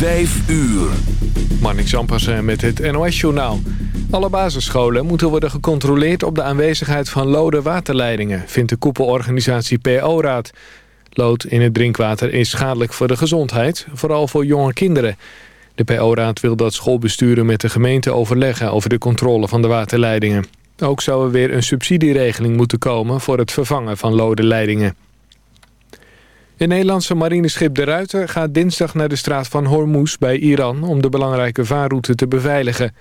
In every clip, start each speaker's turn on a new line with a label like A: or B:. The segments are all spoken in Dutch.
A: Vijf uur.
B: Marnik Zampersen met het NOS-journaal. Alle basisscholen moeten worden gecontroleerd op de aanwezigheid van lode waterleidingen... vindt de koepelorganisatie PO-raad. Lood in het drinkwater is schadelijk voor de gezondheid, vooral voor jonge kinderen. De PO-raad wil dat schoolbesturen met de gemeente overleggen... over de controle van de waterleidingen. Ook zou er weer een subsidieregeling moeten komen... voor het vervangen van lode leidingen. Het Nederlandse marineschip De Ruiter gaat dinsdag naar de straat van Hormuz bij Iran... om de belangrijke vaarroute te beveiligen.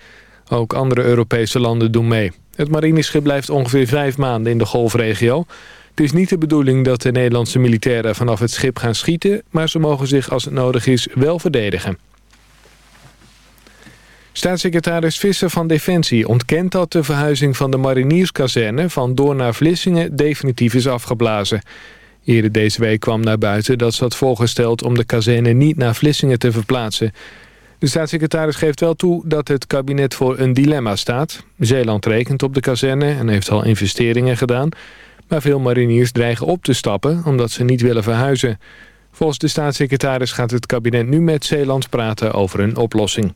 B: Ook andere Europese landen doen mee. Het marineschip blijft ongeveer vijf maanden in de golfregio. Het is niet de bedoeling dat de Nederlandse militairen vanaf het schip gaan schieten... maar ze mogen zich als het nodig is wel verdedigen. Staatssecretaris Visser van Defensie ontkent dat de verhuizing van de marinierskazerne van Doorn naar Vlissingen definitief is afgeblazen. Eerder deze week kwam naar buiten dat ze had voorgesteld om de kazerne niet naar Vlissingen te verplaatsen. De staatssecretaris geeft wel toe dat het kabinet voor een dilemma staat. Zeeland rekent op de kazerne en heeft al investeringen gedaan. Maar veel mariniers dreigen op te stappen omdat ze niet willen verhuizen. Volgens de staatssecretaris gaat het kabinet nu met Zeeland praten over een oplossing.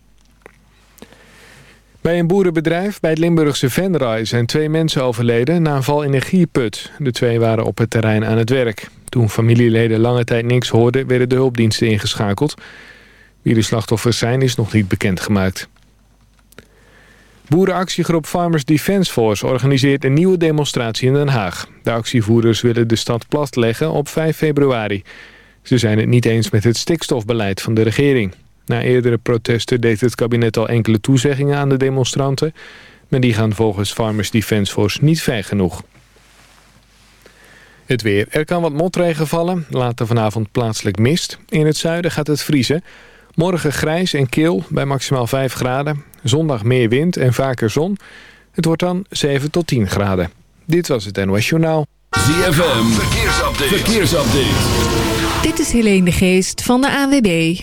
B: Bij een boerenbedrijf bij het Limburgse Venray zijn twee mensen overleden na een val in een gierput. De twee waren op het terrein aan het werk. Toen familieleden lange tijd niks hoorden, werden de hulpdiensten ingeschakeld. Wie de slachtoffers zijn is nog niet bekendgemaakt. Boerenactiegroep Farmers Defence Force organiseert een nieuwe demonstratie in Den Haag. De actievoerders willen de stad platleggen op 5 februari. Ze zijn het niet eens met het stikstofbeleid van de regering. Na eerdere protesten deed het kabinet al enkele toezeggingen aan de demonstranten... maar die gaan volgens Farmers Defence Force niet ver genoeg. Het weer. Er kan wat motregen vallen. Later vanavond plaatselijk mist. In het zuiden gaat het vriezen. Morgen grijs en kil bij maximaal 5 graden. Zondag meer wind en vaker zon. Het wordt dan 7 tot 10 graden. Dit was het NOS Journaal.
A: ZFM. Verkeersupdate. Verkeersupdate.
C: Dit is Helene de Geest van de ANWB.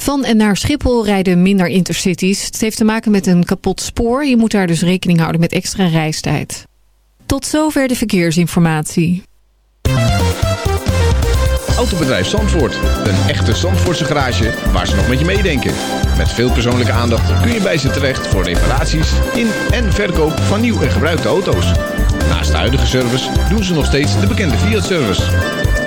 C: Van en naar Schiphol rijden minder intercities. Het heeft te maken met een kapot spoor. Je moet daar dus rekening houden met extra reistijd. Tot zover de verkeersinformatie.
D: Autobedrijf Zandvoort. Een echte Zandvoortse garage waar ze nog met je meedenken. Met veel persoonlijke aandacht kun je bij ze terecht voor reparaties in en verkoop van nieuw en gebruikte auto's. Naast de huidige service doen ze nog steeds de bekende Fiat-service.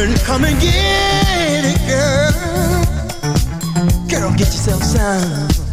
E: Come and get it, girl. Girl, get yourself some.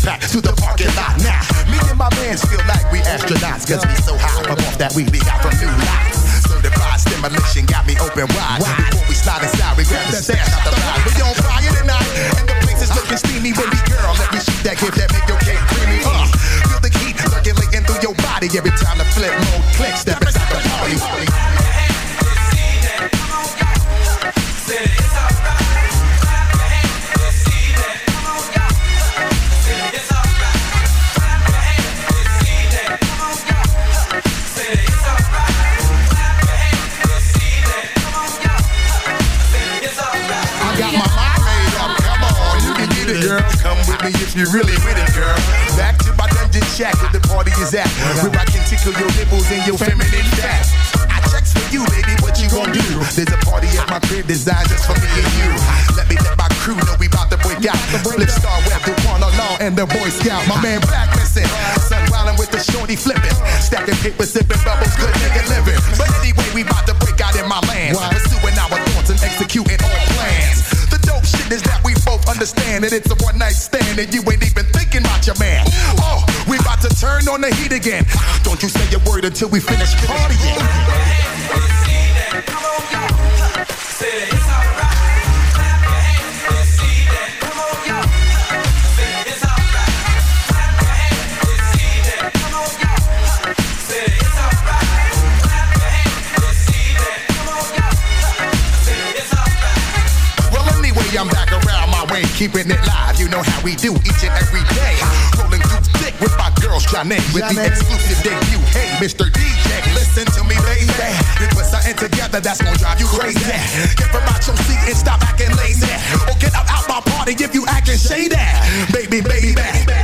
F: Till the jam is packed to the parking lot. Now me and my mans feel like we astronauts, cause we so high from off that weed we got from new lights. Certified stimulation got me open wide. Before we slide inside, we grab the stash out the ride. We on fire tonight, and the place is looking steamy. Baby girl, let me shoot that gift that make your cake creamy. Uh, feel the heat circulating through your body every time the flip mode clicks. Step me if you really with it, girl. Back to my dungeon shack where the party is at. Where I can tickle your nipples and your feminine fat. I checks for you, baby. What you gon' do? There's a party at my crib designed just for me and you. Let me let my crew know we about to break out. Flip star web, the one law and the Boy Scout. My man Black missing. Sun wildin' with the shorty flipping. Stacking paper, sipping bubbles, good nigga living. But anyway, we about to break out in my land. Pursuing our thoughts and executing all plans. The dope shit is that understand that it's a one night stand and you ain't even thinking about your man. Oh, we about to turn on the heat again. Don't you say a word until we finish partying. Well, keeping it live. You know how we do each and every day. Rolling through thick with my girl Shanae with the exclusive debut. Hey, Mr. DJ, listen to me, baby. We put something together that's gonna drive you crazy. Get from out your seat and stop acting lazy. Or get out, out my party if you acting shady. Baby, baby, baby.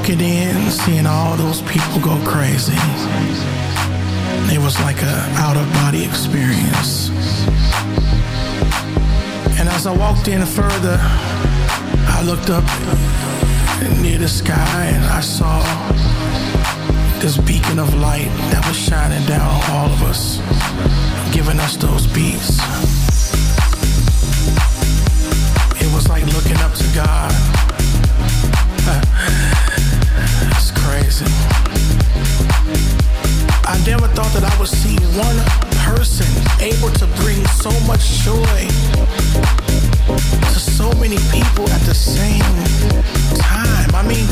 G: Walking in, seeing all those people go crazy. It was like a out of body experience. And as I walked in further, I looked up near the sky and I saw this beacon of light that was shining down on all of us, giving us those beats. It was like looking up to God. It's crazy. I never thought that I would see one person able to bring so much joy to so many people at the same time. I mean,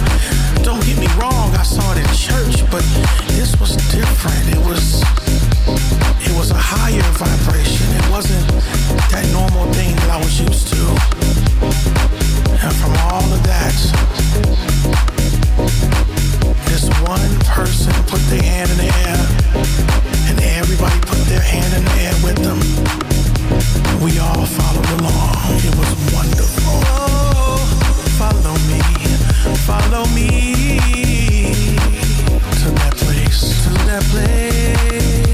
G: don't get me wrong, I saw it in church, but this was different. It was it was a higher vibration. It wasn't that normal thing that I was used to. And from all of that, this one person put their hand in the air, and everybody put their hand in the air with them. We all followed along. It was wonderful. Oh, follow me, follow me to that place, to that place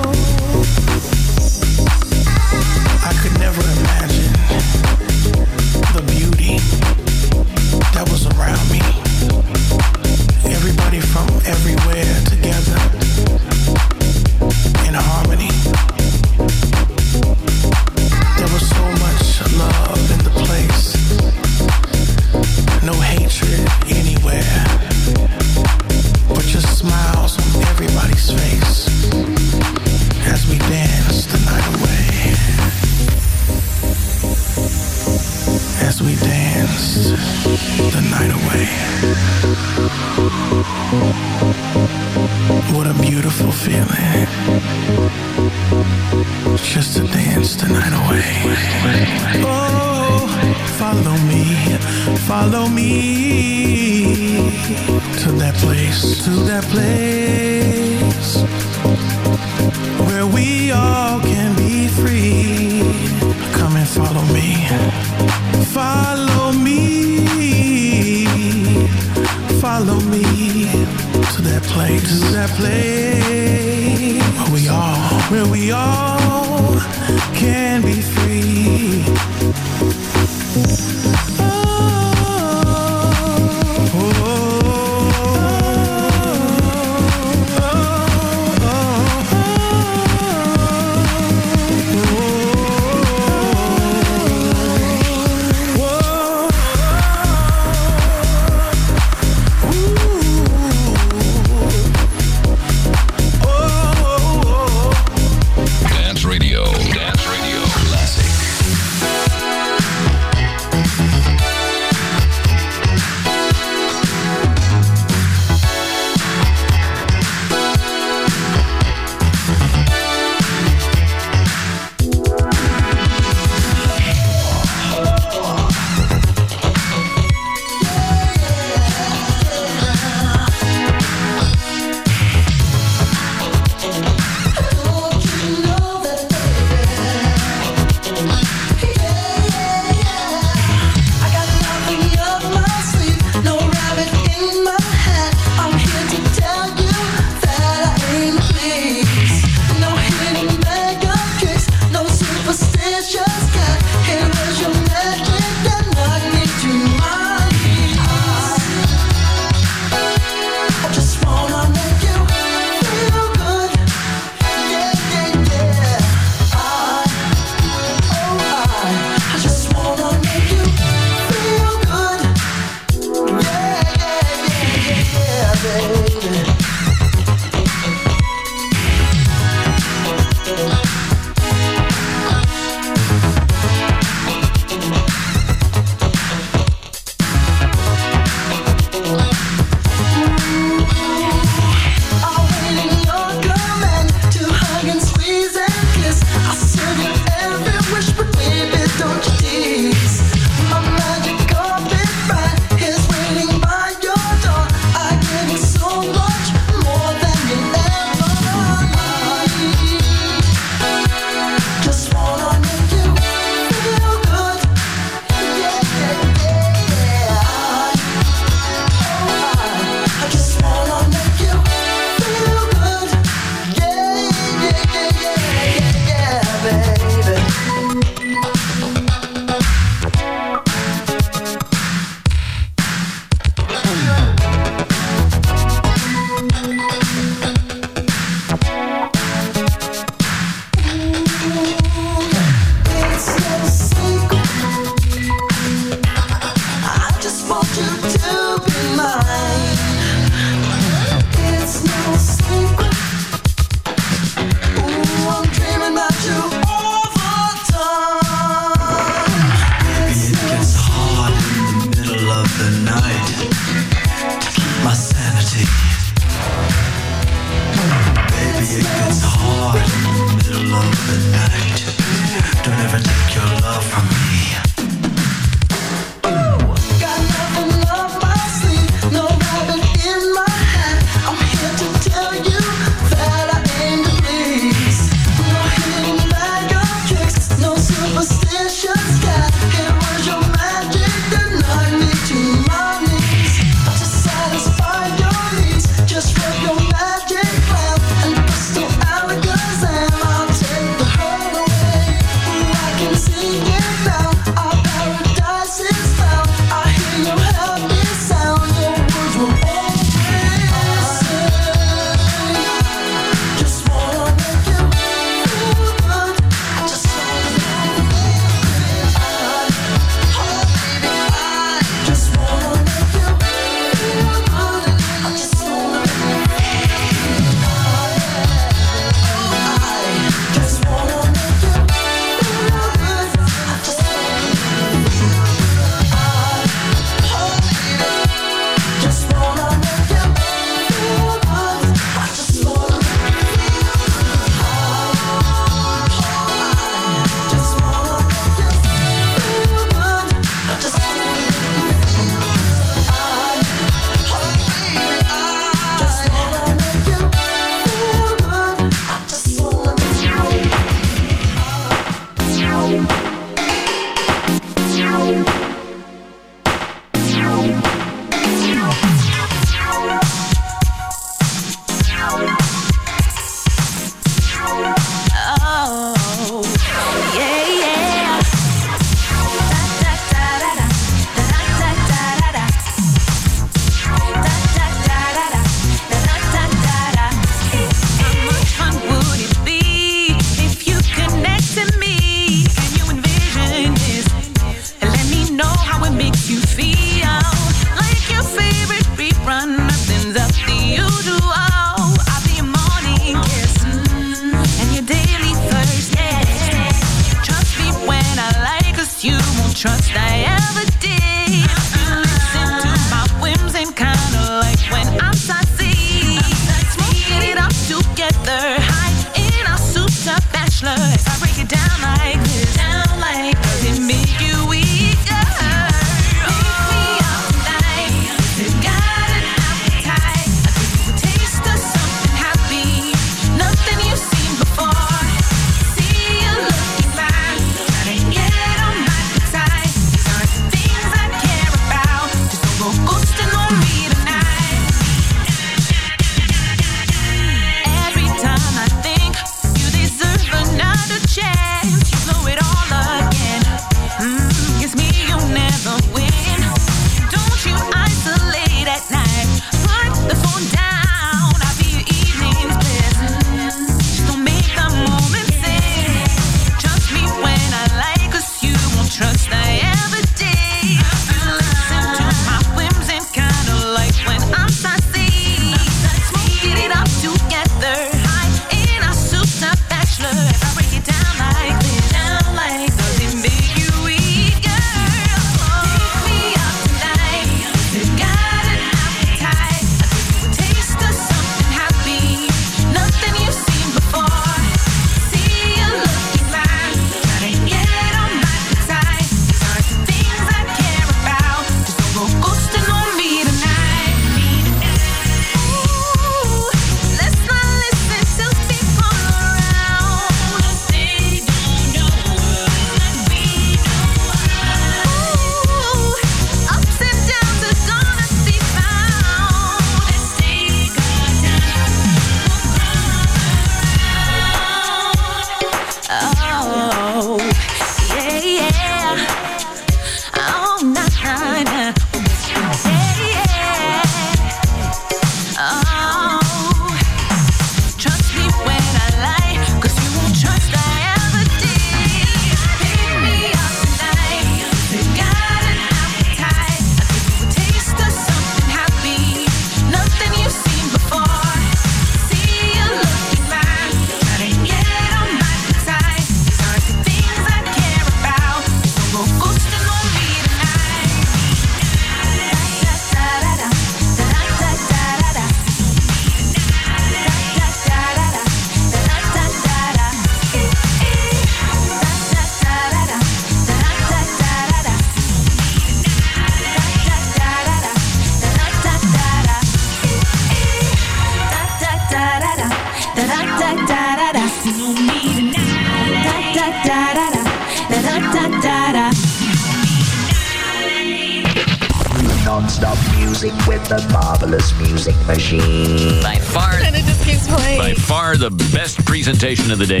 H: presentation of the day.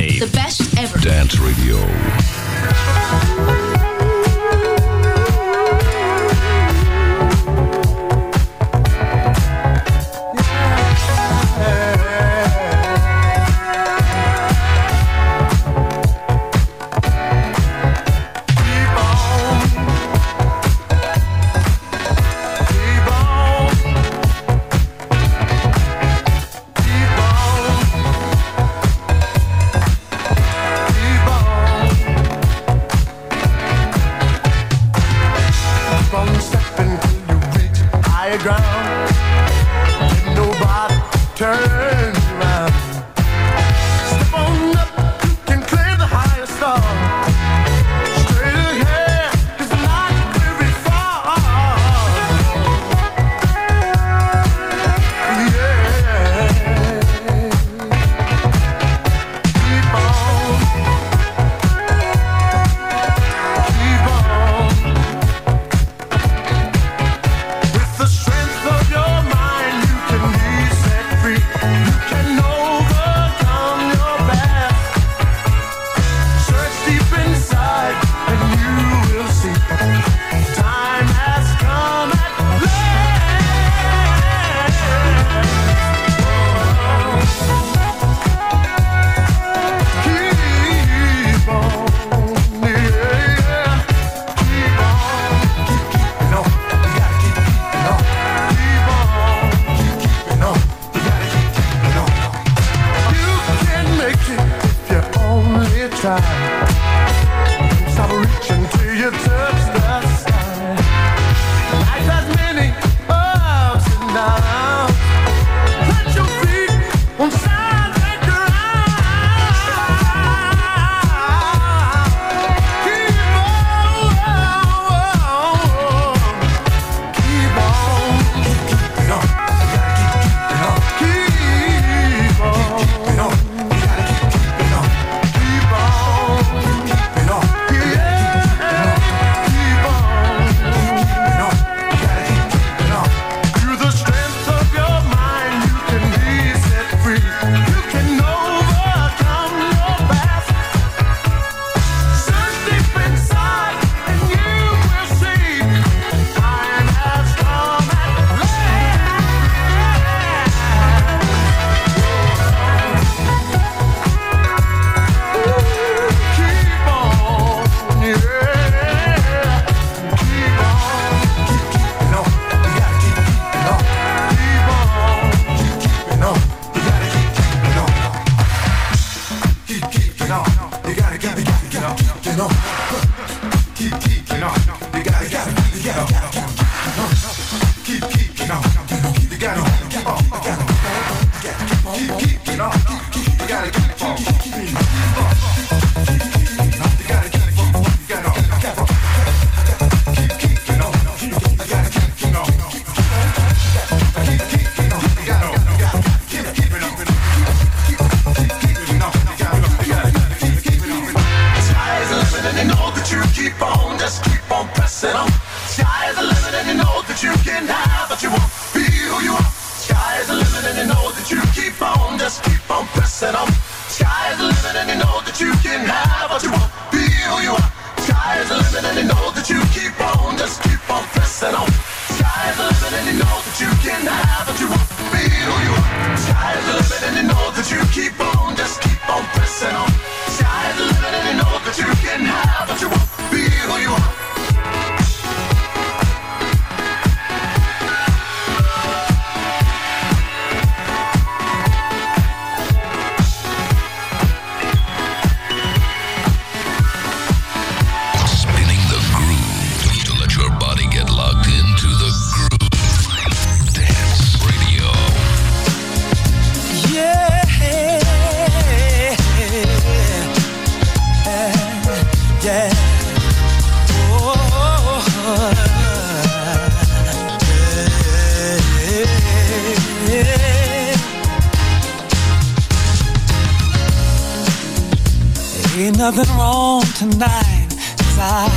E: Nothing wrong tonight. 'cause I,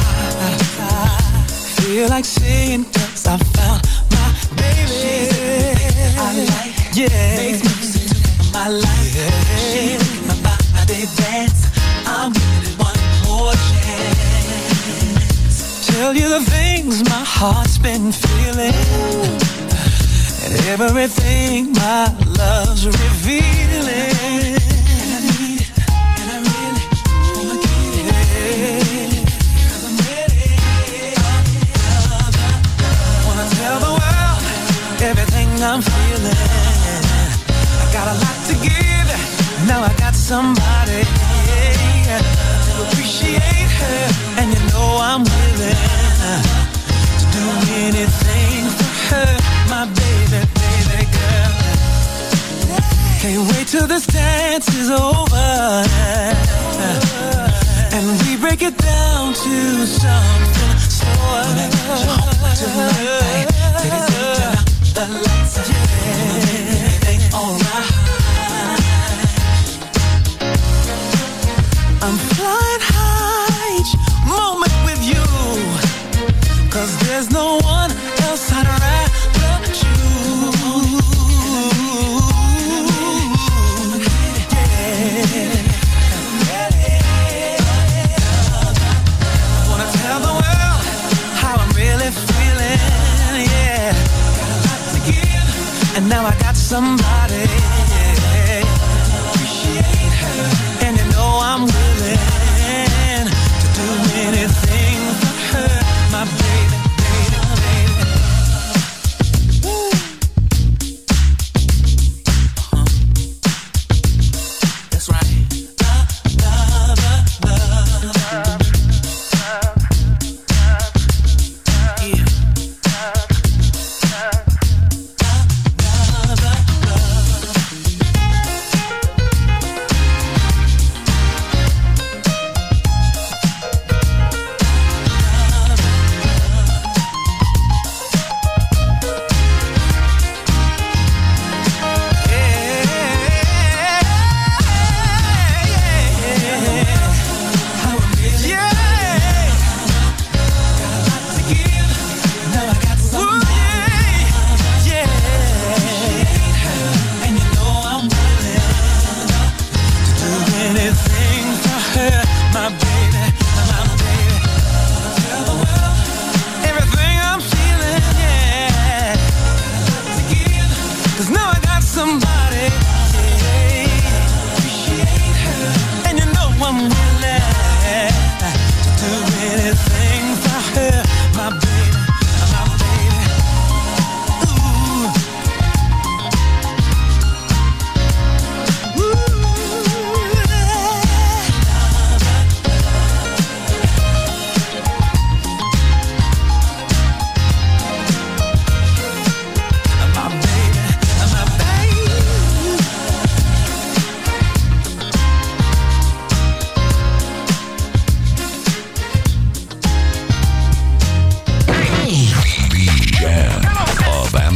E: I feel like saying, cause I found my baby.
G: I like. Yeah. Makes music to my life. She make my body dance. I'm giving one more chance. Tell you the things my heart's been feeling. And everything my love's revealing. I'm feeling. I got a lot to give. Now I got somebody to appreciate her, and you know I'm willing to do anything for her, my baby, baby girl. Can't wait till this dance is over and we break it down to something slower. The lights yeah, ain't alright.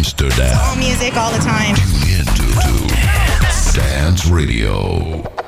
I: Amsterdam.
J: All music all the time.
I: Tune in to, to Dance Radio.